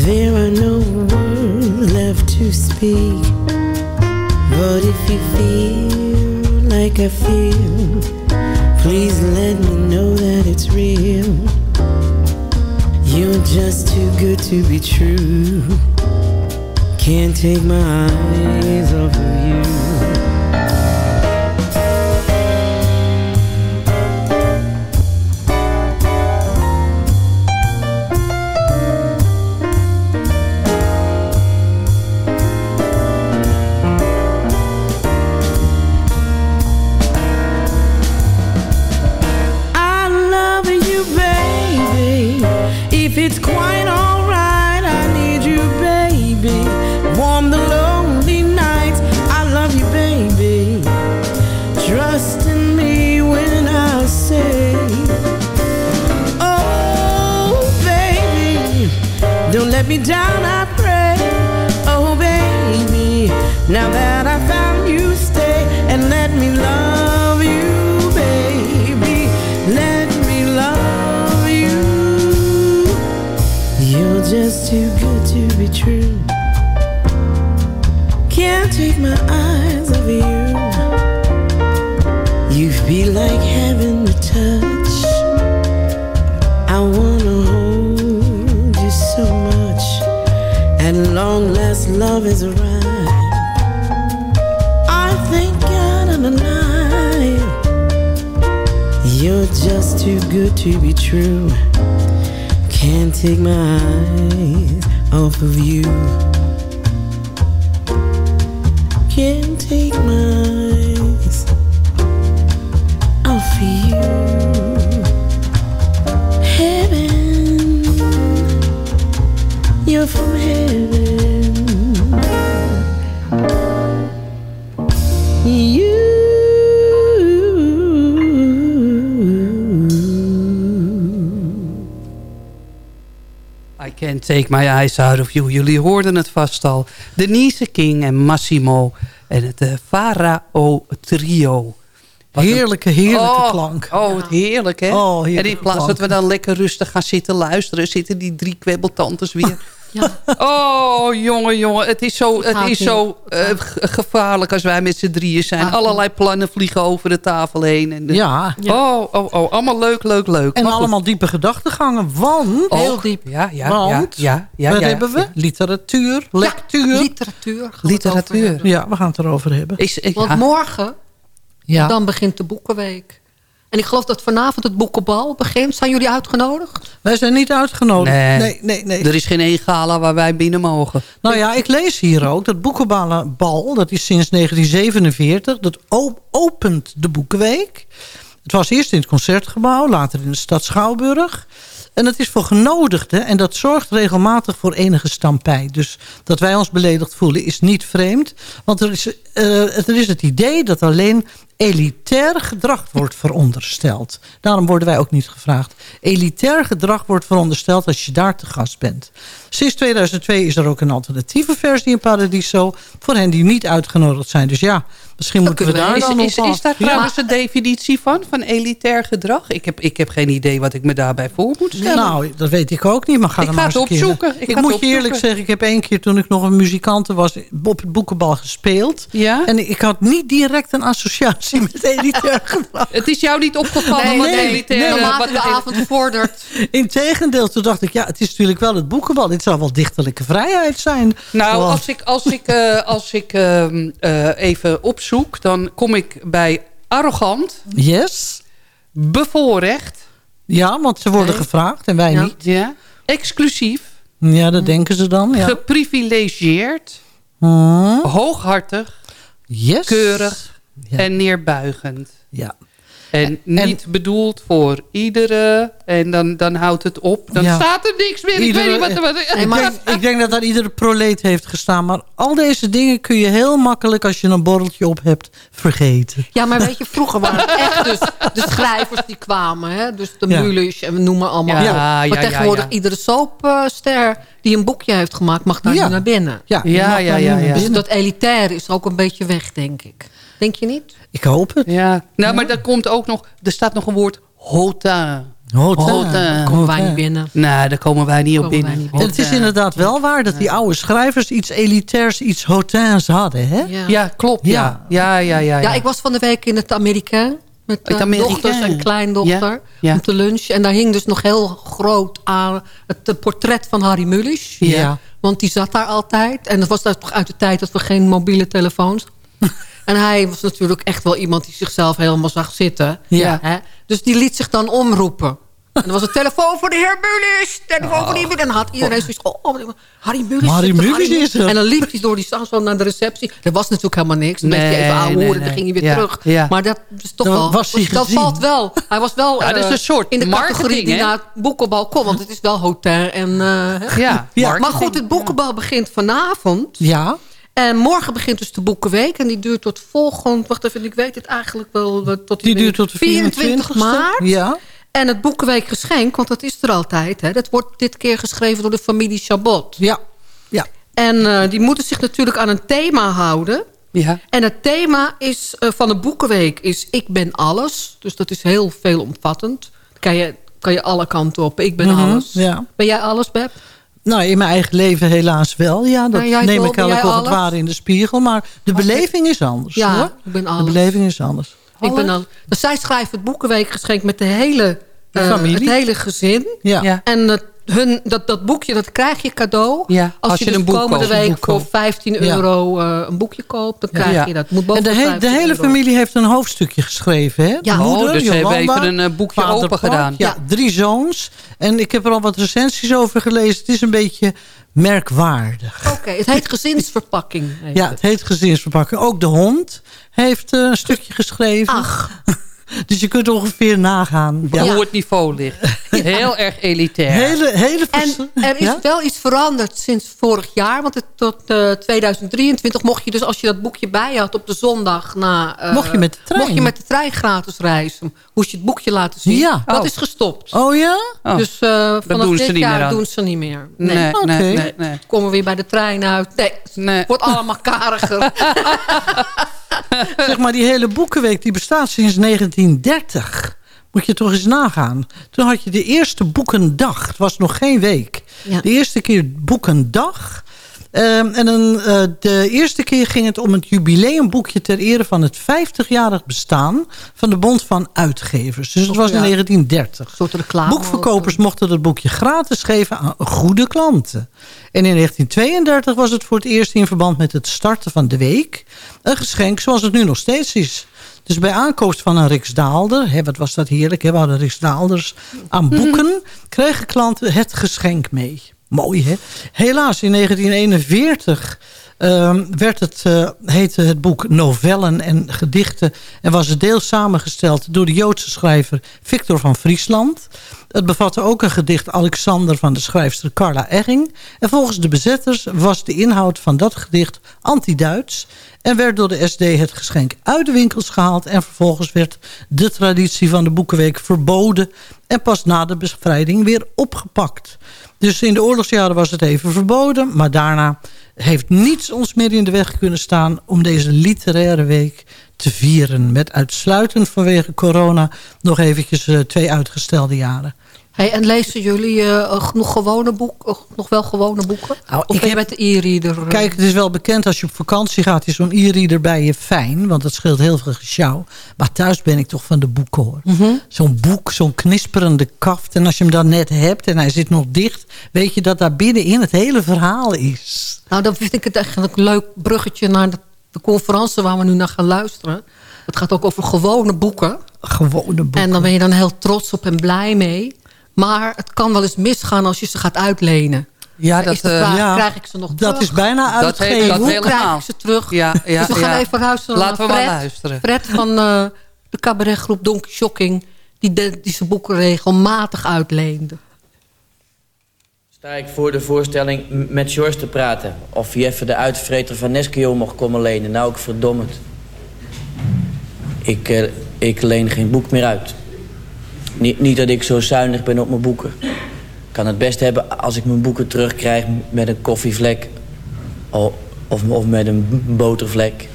There are no words left to speak. But if you feel like I feel, please let me know that it's real. Just too good to be true. Can't take my eyes off of you. Let me down. I pray. Oh, baby, now that I found you, stay and let me love you, baby. Let me love you. You're just too good to be true. Is arrived. I thank God I'm alive. You're just too good to be true. Can't take my eyes off of you. Can't take my take my eyes out of you. Jullie hoorden het vast al. Denise King en Massimo. En het uh, Farao Trio. Wat Heerlijke, heerlijke oh, klank. Oh, wat heerlijk, hè? Oh, heerlijke en in plaats klank. dat we dan lekker rustig gaan zitten luisteren... zitten die drie kwebbeltantes weer... Oh, jongen, jongen. Het is zo, het is zo eh, ge- gevaarlijk als wij met z'n drieën zijn. Gaat Allerlei plannen vliegen over de tafel heen. En de- Ja. Oh, oh, oh. Allemaal leuk, leuk, leuk. En allemaal diepe gedachtegangen. Want, Heel diep. Ja, ja, want ja, ja, ja, wat ja. hebben we? Literatuur, lectuur. Literatuur. Literatuur. ja, we gaan het erover hebben. Is, ik, Want ja. morgen, Ja. dan begint de boekenweek. En ik geloof dat vanavond het boekenbal begint. Zijn jullie uitgenodigd? Wij zijn niet uitgenodigd. Nee. nee, nee. nee. Er is geen één gala waar wij binnen mogen. Nou ja, ik lees hier ook dat boekenballenbal, dat is sinds 1947, dat op- opent de Boekenweek. Het was eerst in het Concertgebouw, later in de stad Schouwburg. En het is voor genodigden en dat zorgt regelmatig voor enige stampij. Dus dat wij ons beledigd voelen is niet vreemd. Want er is, eh, er is het idee dat alleen elitair gedrag wordt verondersteld. Daarom worden wij ook niet gevraagd. Elitair gedrag wordt verondersteld als je daar te gast bent. Sinds 2002 is er ook een alternatieve versie in Paradiso... voor hen die niet uitgenodigd zijn. Dus ja, misschien moeten we daar Is, dan is, op af. is daar Ja. trouwens een definitie van? Van elitair gedrag? Ik heb, ik heb geen idee wat ik me daarbij voor moet stellen. Nou, dat weet ik ook niet, maar ga Ik er ga maar het eens een keer- opzoeken. Ik Ik, ga het moet je eerlijk opzoeken. zeggen, ik heb één keer toen ik nog een muzikante was... op het boekenbal gespeeld. Ja? En ik had niet direct een associatie met elitair gedrag. Het is jou niet opgevallen Nee, wat nee, elitair... nee, wat de avond vordert. Integendeel, toen dacht ik, ja, het is natuurlijk wel het boekenbal. Dit zou wel dichterlijke vrijheid zijn. Nou, Zoals- als ik, als ik, eh, als ik ehm, eh, even opzoek... dan kom ik bij arrogant, Yes. bevoorrecht... Ja, want ze worden Nee. gevraagd en wij Ja. niet. Ja, exclusief, Ja, dat denken ze dan. Ja. geprivilegieerd... Hmm. hooghartig, Yes. keurig Ja. en neerbuigend. Ja. En niet bedoeld voor iedere. En dan, dan houdt het op. Dan Ja. staat er niks meer. ik weet niet wat er... Wat, ik, denk, ik denk dat daar iedere proleet heeft gestaan. Maar al deze dingen kun je heel makkelijk... als je een borreltje op hebt, vergeten. Ja, maar weet je, vroeger waren het echt dus de schrijvers die kwamen. Hè? Dus de Ja. Mulisch en we noemen allemaal. Ja, maar ja, tegenwoordig ja. iedere soapster die een boekje heeft gemaakt... mag daar Ja. nu naar binnen. Ja, Ja, ja, ja. Dus dat elitaire is ook een beetje weg, denk ik. Denk je niet? Ik hoop het. Ja. Nou, maar daar komt ook nog... Er staat nog een woord hota. Hota. Hota. Komen wij niet binnen. Nou, daar komen wij niet op binnen. niet En het is inderdaad wel waar dat die oude schrijvers iets elitairs, iets hotins hadden. Hè? Ja. Ja, klopt. Ja, ja, ja. ja, Ja, ik was van de week in het Amerikaan. Met uh, dochters en kleindochter. Ja, ja. Om te lunchen. En daar hing dus nog heel groot aan het eh, portret van Harry Mulisch. Ja. Want die zat daar altijd. En dat was uit de tijd dat we geen mobiele telefoons... en hij was natuurlijk echt wel iemand die zichzelf helemaal zag zitten. Ja. Hè? Dus die liet zich dan omroepen. En dan was het telefoon voor de heer Mulisch. Telefoon voor. En dan had iedereen zoiets oh, oh, Harry Mulisch. Harry Mulisch is er. En dan liep hij door die zo naar de receptie. Er was natuurlijk helemaal niks. Dan Nee, nee, even ouwe nee, horen, nee. dan ging hij weer Ja, terug. ja. Maar dat is toch Dan wel... was hij dat gezien. valt wel. Hij was wel Ja, dat is eh, een soort in de categorie die naar het boekenbal komt. Want het is wel hotel en... eh? Ja, Ja. Maar goed, het boekenbal begint vanavond. Ja. En morgen begint dus de Boekenweek. En die duurt tot volgend... Wacht even, ik weet het eigenlijk wel. eh, Tot Die duurt tot de 24 maart. Ja. En het Boekenweekgeschenk, want dat is er altijd. Hè, dat wordt dit keer geschreven door de familie Chabot. Ja. Ja. En eh, die moeten zich natuurlijk aan een thema houden. Ja. En het thema is, eh, van de Boekenweek is Ik ben alles. Dus dat is heel veelomvattend. Kan je, kan je alle kanten op. Ik ben Mhm, alles. ja. Ben jij alles, Beb? Nou, in mijn eigen leven helaas wel. Ja, dat Nou, neem ik jij wat alles? waar in de spiegel. Maar de beleving is anders. Ja, hoor. ik ben De alles. beleving is anders. Ik ben al, dus zij schrijven het Boekenweekgeschenk met de hele, De familie? het hele gezin. Ja. Ja. En het- hun, dat, dat boekje, dat krijg je cadeau. Ja, als, als je, je dus komende koopt, week boek voor koopt. 15 Ja. euro eh, een boekje koopt, dan krijg Ja. je dat. Het Moet boven En de, de he- de 15 hele euro. familie heeft een hoofdstukje geschreven. Hè? De Ja. Oh, moeder, dus ze hebben even een, eh, boekje open gedaan. Ja, Ja. drie zoons. En ik heb er al wat recensies over gelezen. Het is een beetje merkwaardig. Oké, het heet gezinsverpakking. heet Ja, het. het heet gezinsverpakking. Ook de hond heeft eh, een stukje geschreven. Ach, Dus je kunt ongeveer nagaan. Ja. Hoe het niveau ligt. Heel erg elitair. Hele, hele en er is ja? wel iets veranderd sinds vorig jaar. Want het, tot eh, 2023 mocht je dus als je dat boekje bij had op de zondag... Na, eh, Mocht je met de trein? Mocht je met de trein gratis reizen. Moest je het boekje laten zien. Ja. Dat Oh. is gestopt. Oh ja? Oh, Dus eh, vanaf doen ze dit niet jaar aan. doen ze niet meer. Nee. nee, nee, nee, nee. Komen we weer bij de trein uit. Nee, Nee. het wordt allemaal kariger. Zeg maar, die hele boekenweek die bestaat sinds 1930. Moet je toch eens nagaan. Toen had je de eerste boekendag. Het was nog geen week. Ja. De eerste keer boekendag. Ehm, en eh, de eerste keer ging het om het jubileumboekje... ter ere van het 50-jarig bestaan... van de Bond van Uitgevers. Dus het was in Ja. 1930. Een soort reclame. Boekverkopers mochten het boekje gratis geven aan goede klanten. En in 1932 was het voor het eerst in verband met het starten van de week... een geschenk zoals het nu nog steeds is. Dus bij aankomst van een Riksdaalder... Hè, wat was dat heerlijk, hè? we hadden Riksdaalders aan boeken... kregen klanten het geschenk mee. Mooi, hè? Helaas, in 1941 ehm, werd het, eh, heette het boek Novellen en Gedichten... en was het deels samengesteld door de Joodse schrijver Victor van Friesland. Het bevatte ook een gedicht Alexander van de schrijfster Carla Egging. En volgens de bezetters was de inhoud van dat gedicht anti-Duits... en werd door de SD het geschenk uit de winkels gehaald... en vervolgens werd de traditie van de Boekenweek verboden... en pas na de bevrijding weer opgepakt. Dus in de oorlogsjaren was het even verboden... maar daarna heeft niets ons meer in de weg kunnen staan... om deze literaire week te vieren. Met uitsluitend vanwege corona nog eventjes eh, twee uitgestelde jaren. Hey, en lezen jullie eh, genoeg gewone boeken? nog wel gewone boeken? Nou, of ik heb- met de e-reader? eh? Kijk, het is wel bekend als je op vakantie gaat... is zo'n e-reader bij je fijn, want dat scheelt heel veel gesjouw. Maar thuis ben ik toch van de boeken, hoor. Mhm. Zo'n boek, zo'n knisperende kaft. En als je hem dan net hebt en hij zit nog dicht... weet je dat daar binnenin het hele verhaal is. Nou, dan vind ik het eigenlijk een leuk bruggetje naar de, de conferentie waar we nu naar gaan luisteren. Het gaat ook over gewone boeken. Gewone boeken. En dan ben je dan heel trots op en blij mee. Maar het kan wel eens misgaan als je ze gaat uitlenen. Ja, dat, is de eh, vraag, ja, krijg ik ze nog dat terug? is bijna Dat heet- uitgeven. dat Hoe helemaal. krijg ik ze terug? Ja, ja, dus we gaan ja. even luisteren Laten we naar Fred. luisteren. Fred van eh, de cabaretgroep Donkey Shocking... die, de, die zijn boeken regelmatig uitleende. Sta ik voor de voorstelling met George te praten. Of hij even de uitvreter van Neskio mocht komen lenen. Nou, ik verdom het. Ik, eh, ik leen geen boek meer uit. Niet, niet dat ik zo zuinig ben op mijn boeken. Ik kan het best hebben als ik mijn boeken terugkrijg met een koffievlek. Of, of met een botervlek.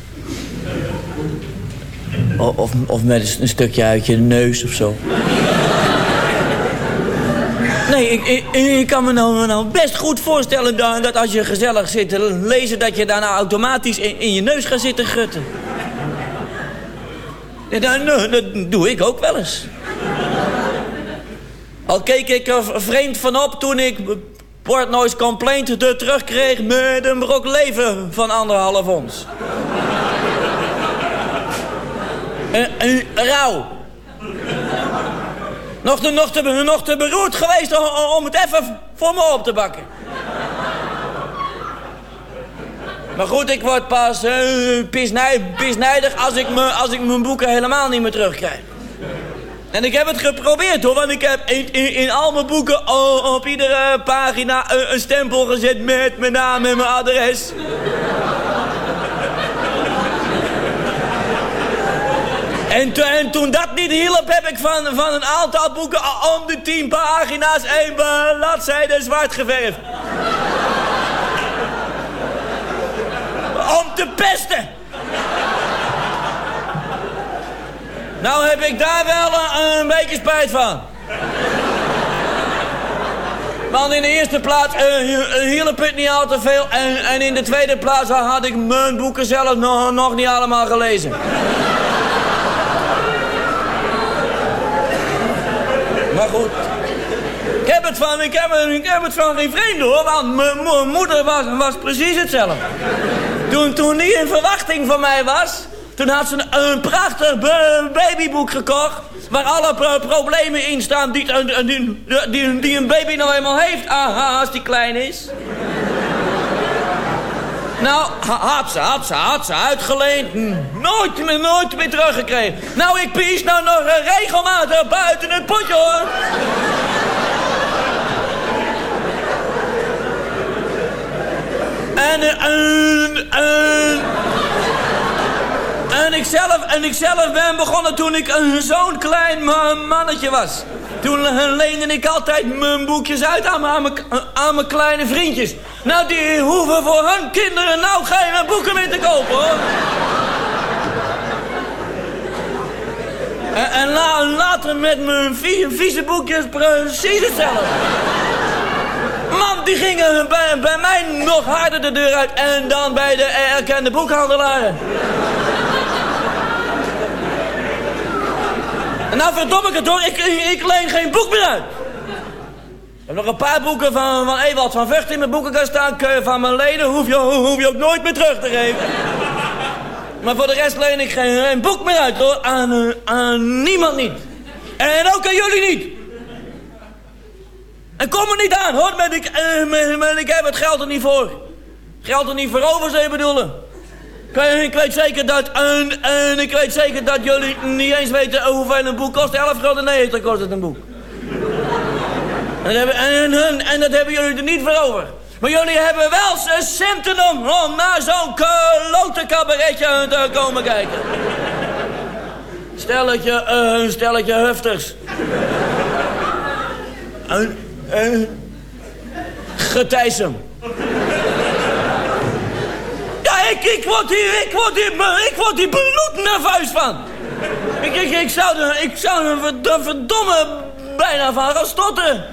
Of, of met een- stukje uit je neus of zo. Nee, ik, ik, ik kan me nou, nou best goed voorstellen da- dat als je gezellig zit te lezen... dat je daarna automatisch in, je neus gaat zitten gutten. Dat, nou, dat doe ik ook wel eens. Al keek ik er vreemd van op toen ik Portnoy's Complaint er terugkreeg... met een brok leven van anderhalf ons. Een, een rauw. Nog te, nog, te, nog te beroerd geweest om, om het even voor me op te bakken. Maar goed, ik word pas uh, pisnij, pisnijdig als ik, me, als ik mijn boeken helemaal niet meer terugkrijg. En ik heb het geprobeerd hoor, want ik heb in, in, in al mijn boeken o- op iedere pagina een, stempel gezet met mijn naam en mijn adres. En, en toen dat niet hielp, heb ik van, van een aantal boeken om de tien pagina's één bladzijde zwart geverfd. om te pesten. Nou heb ik daar wel een, beetje spijt van. Want in de eerste plaats eh, hi- hielp het niet al te veel. En, en in de tweede plaats had ik mijn boeken zelf nog, nog niet allemaal gelezen. Maar goed. Ik heb het van, ik heb, het- van geen vreemde hoor, want mijn mo- moeder was, was precies hetzelfde. Toen, toen die in verwachting van mij was, toen had ze een, een prachtig ba- babyboek gekocht. Waar alle pro- problemen in staan die, die, die, een baby nou eenmaal heeft ah, als die klein is. Nou, ha- had ze, had ze, had ze uitgeleend. Nooit meer, nooit meer teruggekregen. Nou, ik pies nou nog eh, regelmatig buiten het potje, hoor. En, eh, en, en, en ik zelf, en ik zelf ben begonnen toen ik zo'n klein ma- mannetje was. Toen leende ik altijd mijn boekjes uit aan, mijn- kleine vriendjes. Nou, die hoeven voor hun kinderen nou geen boeken meer te kopen, hoor. En, en la- later met mijn vie- vieze boekjes precies hetzelfde. Man, die gingen bij, bij mij nog harder de deur uit. En dan bij de erkende boekhandelaren. En nou verdom ik het hoor, ik, ik, leen geen boek meer uit. Ik heb nog een paar boeken van, Ewald van Vught in mijn boekenkast staan. Kun je van mijn leden, hoef je, hoef je ook nooit meer terug te geven. Maar voor de rest leen ik geen, geen boek meer uit hoor. Aan, eh, niemand niet. En ook aan jullie niet. En kom er niet aan, hoor. Maar ik, eh, ik heb het geld er niet voor. Geld er niet voor over, je bedoelen. Ik, weet- zeker dat... En, en ik weet zeker dat jullie niet eens weten hoeveel een boek kost. 11 gulden, nee, dat kost het een boek. En en, en, en dat hebben jullie er niet voor over. Maar jullie hebben wel centen om, naar zo'n klote cabaretje te komen kijken. Stelletje, een stelletje hufters. En, en, Getijsem. Ik, ik word hier, ik word hier, ik word hier bloednerveus van. Ik, ik, ik zou er, ik zou er verd- verdomme bijna van gaan.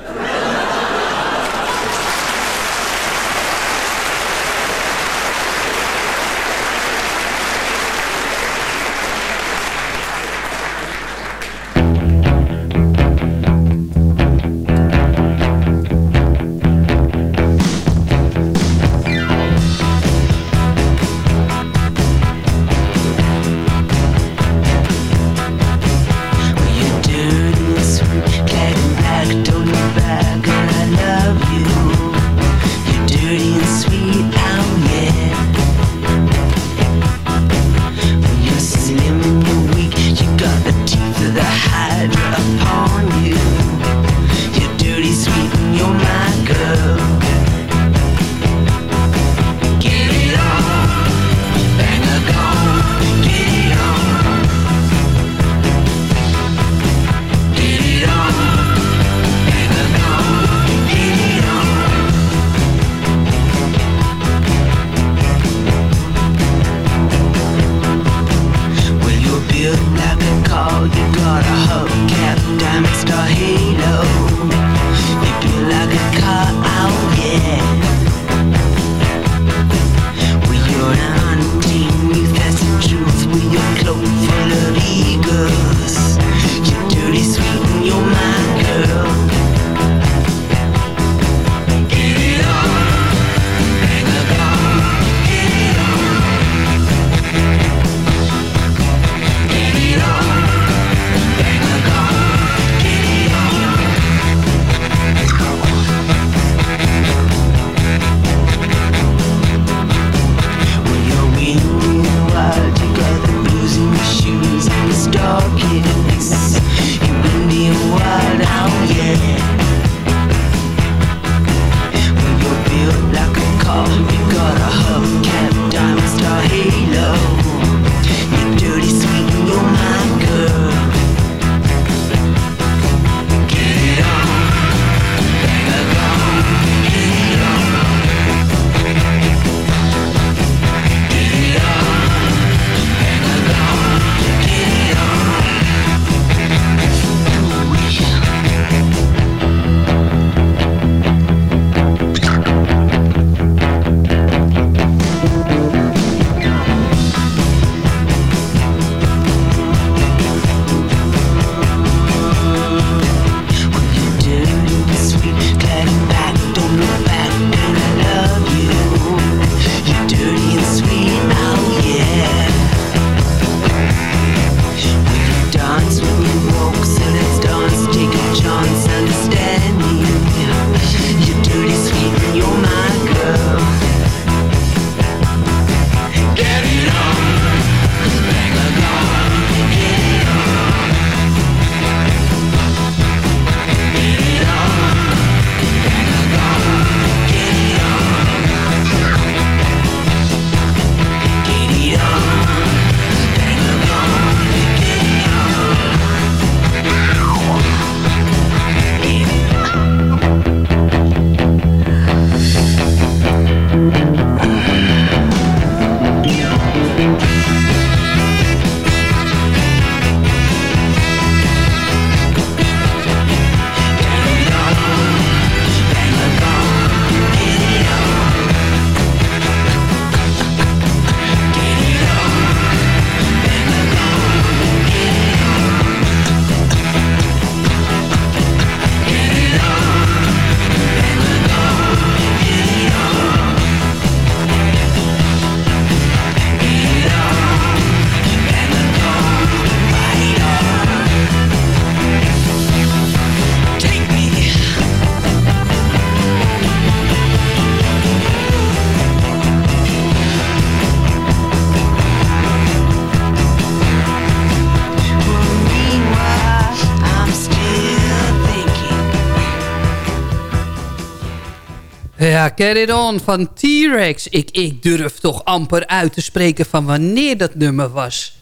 Ja, Carry It On van T-Rex. Ik, ik durf toch amper uit te spreken van wanneer dat nummer was.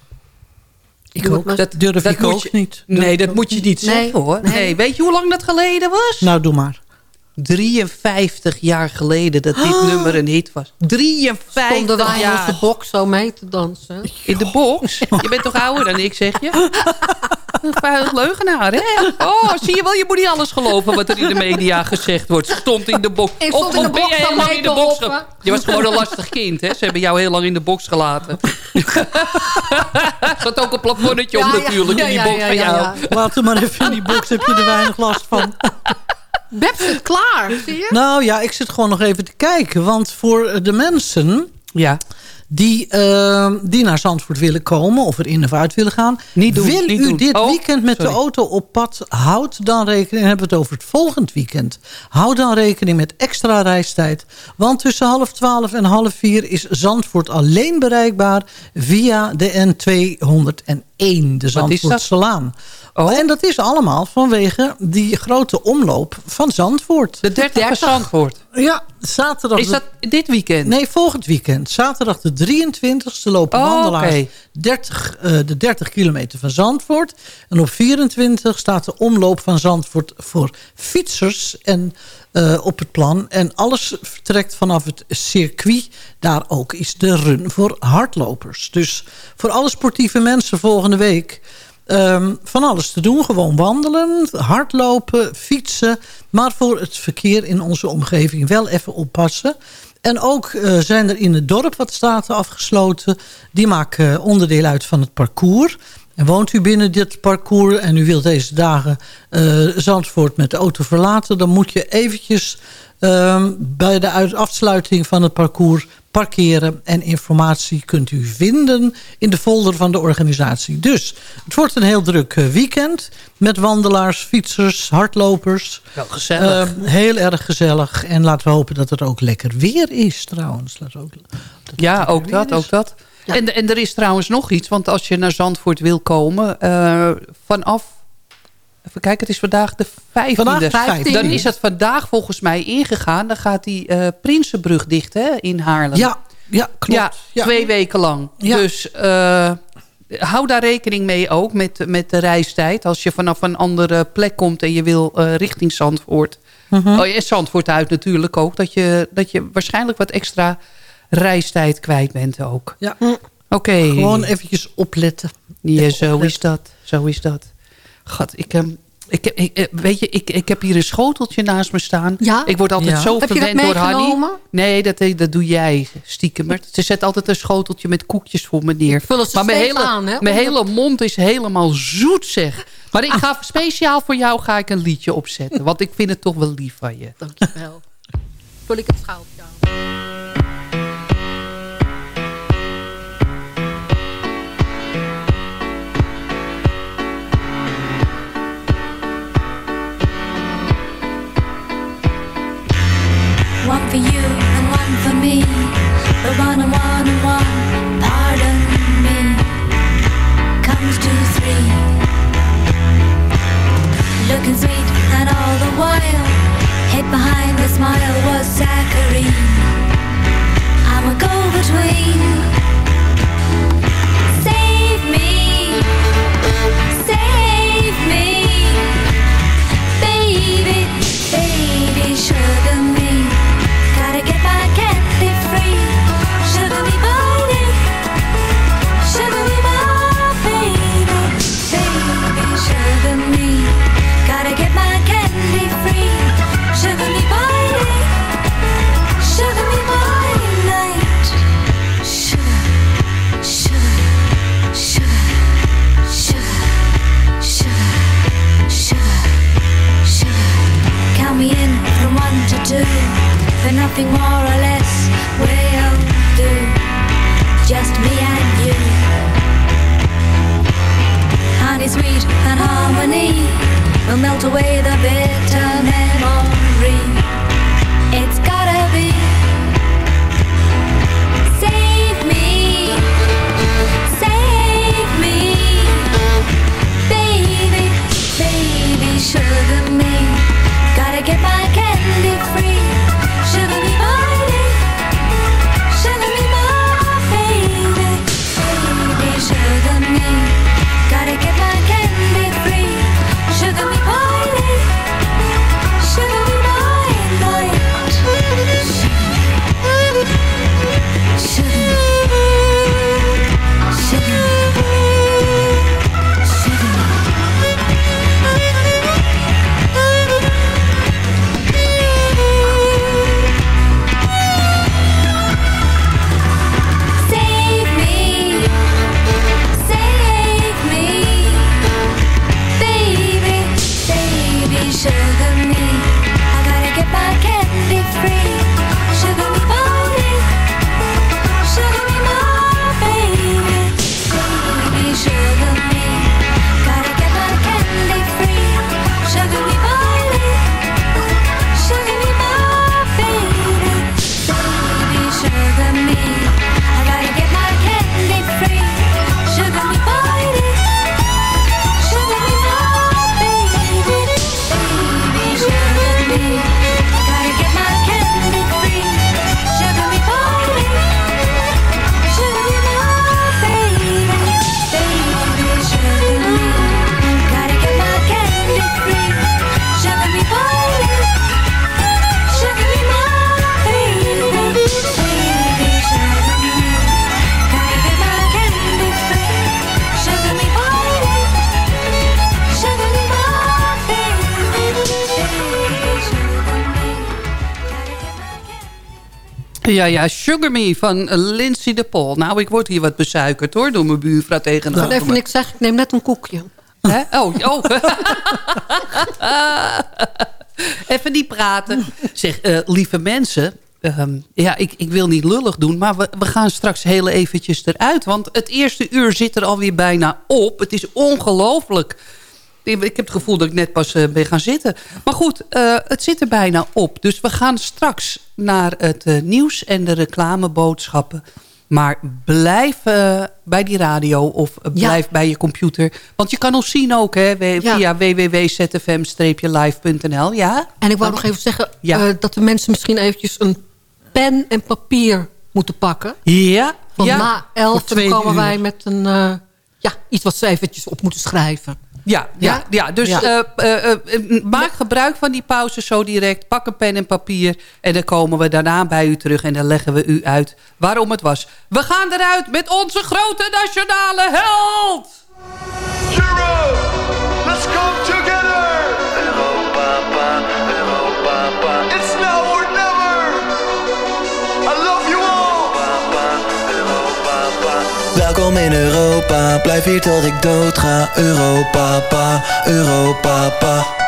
Ik ook. Dat durf ik ook je- niet. Nee, dat moet je niet Nee, zeggen hoor. Nee. nee. Weet je hoe lang dat geleden was? Nou, doe maar. 53 jaar geleden dat dit nummer een hit was. 53 Stonden wij in onze box zo mee te dansen. In de box? Je bent toch ouder dan ik, zeg je? Een leugenaar, hè? Oh, zie je wel, je moet niet alles geloven wat er in de media gezegd wordt. Stond in de box. Ik stond Of- in de of ben je box lang in de box ge- Je was gewoon een lastig kind, hè? Ze hebben jou heel lang in de box gelaten. Er zat ook een plafonnetje Ja, op natuurlijk ja, in die box ja, van jou. ja. Laat hem maar even in die box, heb je er weinig last van. Beb zit klaar, zie je? Nou ja, ik zit gewoon nog even te kijken. Want voor de mensen Ja. Die, eh, die naar Zandvoort willen komen... of er in of uit willen gaan... Niet doen, wil niet u doen. dit Oh, weekend met sorry. de auto op pad... houd dan rekening, hebben we het over het volgend weekend... houd dan rekening met extra reistijd. Want tussen half twaalf en half vier is Zandvoort alleen bereikbaar... via de N201, de dat? Zandvoortselaan. Oh. En dat is allemaal vanwege die grote omloop van Zandvoort. De 30 van Zandvoort. Ja, zaterdag... Is dat dit weekend? Nee, volgend weekend. Zaterdag de 23e lopen Oh, wandelaars oké. 30, eh, de 30 kilometer van Zandvoort. En op 24 staat de omloop van Zandvoort voor fietsers en, eh, op het plan. En alles vertrekt vanaf het circuit. Daar ook is de run voor hardlopers. Dus voor alle sportieve mensen volgende week... ehm, van alles te doen. Gewoon wandelen, hardlopen, fietsen. Maar voor het verkeer in onze omgeving wel even oppassen. En ook eh, zijn er in het dorp wat straten afgesloten. Die maken eh, onderdeel uit van het parcours. En woont u binnen dit parcours en u wilt deze dagen eh, Zandvoort met de auto verlaten... dan moet je eventjes ehm, bij de uit- afsluiting van het parcours parkeren. En informatie kunt u vinden in de folder van de organisatie. Dus het wordt een heel druk eh, weekend met wandelaars, fietsers, hardlopers. Wel gezellig. Ehm, heel erg gezellig. En laten we hopen dat het ook lekker weer is trouwens. Laten we ook, Ja, ook dat, ook dat. En, en er is trouwens nog iets, want als je naar Zandvoort wil komen, eh, vanaf, even kijken, het is vandaag de 15e. Vandaag de 15e. Dan is het vandaag volgens mij ingegaan. Dan gaat die eh, Prinsenbrug dicht hè, in Haarlem. Ja, ja klopt. Ja, Ja. twee weken lang. Ja. Dus eh, hou daar rekening mee ook met, met de reistijd. Als je vanaf een andere plek komt en je wil eh, richting Zandvoort. Mhm. Oh, en Zandvoort uit natuurlijk ook. Dat je, dat je waarschijnlijk wat extra reistijd kwijt bent ook. Ja. Oké. Gewoon eventjes opletten. Ja, Even zo is dat. Zo is dat. God, ik, ehm, ik, heb- ik, eh, weet je, ik, ik heb hier een schoteltje naast me staan. Ja? Ik word altijd Ja. zo Heb verwend door Hanny. meegenomen? Nee, dat, eh, dat doe jij stiekem. Maar Ze zet altijd een schoteltje met koekjes voor me neer. vullen ze maar mijn hele, aan, hè? mijn hele mond is helemaal zoet, zeg. Maar ik ga speciaal voor jou ga ik een liedje opzetten. Want ik vind het toch wel lief van je. Dankjewel. Vul ik het schaaltje aan. Ja, ja, Sugar Me van Lindsay de Paul. Nou, ik word hier wat besuikerd hoor, door mijn buurvrouw tegenover Ik wil even niks zeggen, ik neem net een koekje. Hè? Oh, oh. Even niet praten. Zeg, eh, lieve mensen. ehm, ja, ik, ik wil niet lullig doen, maar we, we gaan straks heel eventjes eruit. Want het eerste uur zit er alweer bijna op. Het is ongelooflijk. Ik heb het gevoel dat ik net pas eh, ben gaan zitten. Maar goed, eh, het zit er bijna op. Dus we gaan straks naar het eh, nieuws en de reclameboodschappen. Maar blijf bij die radio of blijf bij je computer. Want je kan ons zien ook hè, via www.zfm-live.nl. Ja? En ik wou nog even zeggen Ja. dat de mensen misschien eventjes een pen en papier moeten pakken. Ja. Want ja. na elf komen uur. wij met een, ja, iets wat ze eventjes op moeten schrijven. Ja, ja, ja. dus Ja. eh, eh, eh, maak gebruik van die pauze zo direct. Pak een pen en papier. En dan komen we daarna bij u terug. En dan leggen we u uit waarom het was. We gaan eruit met onze grote nationale held. Let's come Welkom in Europa, blijf hier tot ik dood ga. Europa, pa, Europa, pa.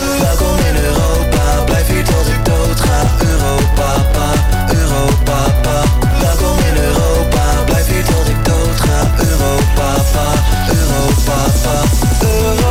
Welkom in Europa, blijf hier tot ik dood ga. Europa, pa, Europa, pa. Welkom in Europa, blijf hier tot ik dood ga. Europa, pa, Europa, pa. Europa,